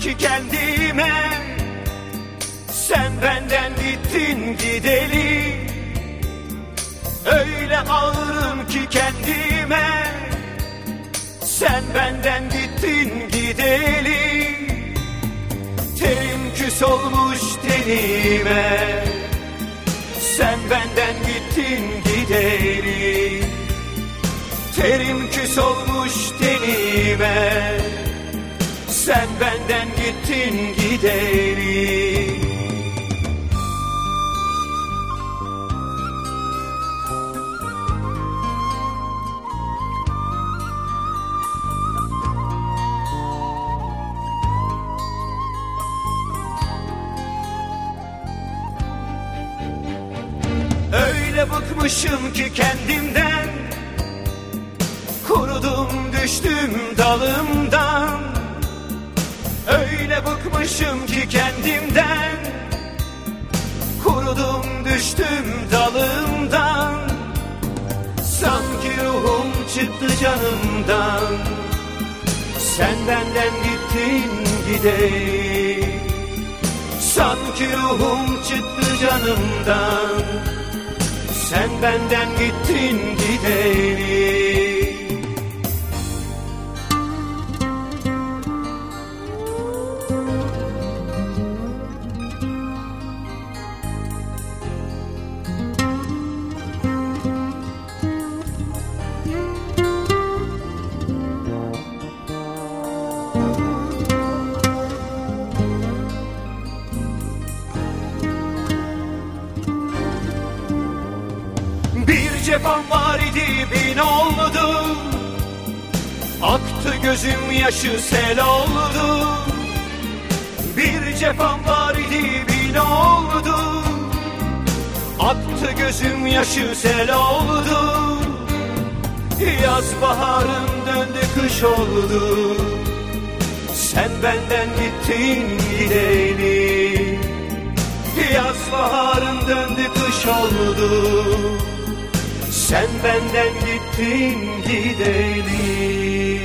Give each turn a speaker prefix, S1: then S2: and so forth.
S1: ki kendime. Sen benden gittin gideli. Öyle ağırım ki kendime. Sen benden gittin gideli. Terim küs olmuş tenime. Sen benden gittin gideli. Terim küs olmuş tenime. Sen benden gittin gideli Öyle bıkmışım ki kendimden. Kurudum düştüm dalımdan bıkmışım ki kendimden. Kurudum düştüm dalımdan. Sanki ruhum çıktı canımdan. Sen benden gittin gideyim. Sanki ruhum çıktı canımdan. Sen benden gittin gideli Bir cefam var idi bin oldu Aktı gözüm yaşı sel oldu. Bir cefam var idi bin oldu. Aktı gözüm yaşı sel oldu. Yaz baharım döndü kış oldu. Sen benden gittin gideli Yaz baharım döndü kış oldu Sen benden gittin gideli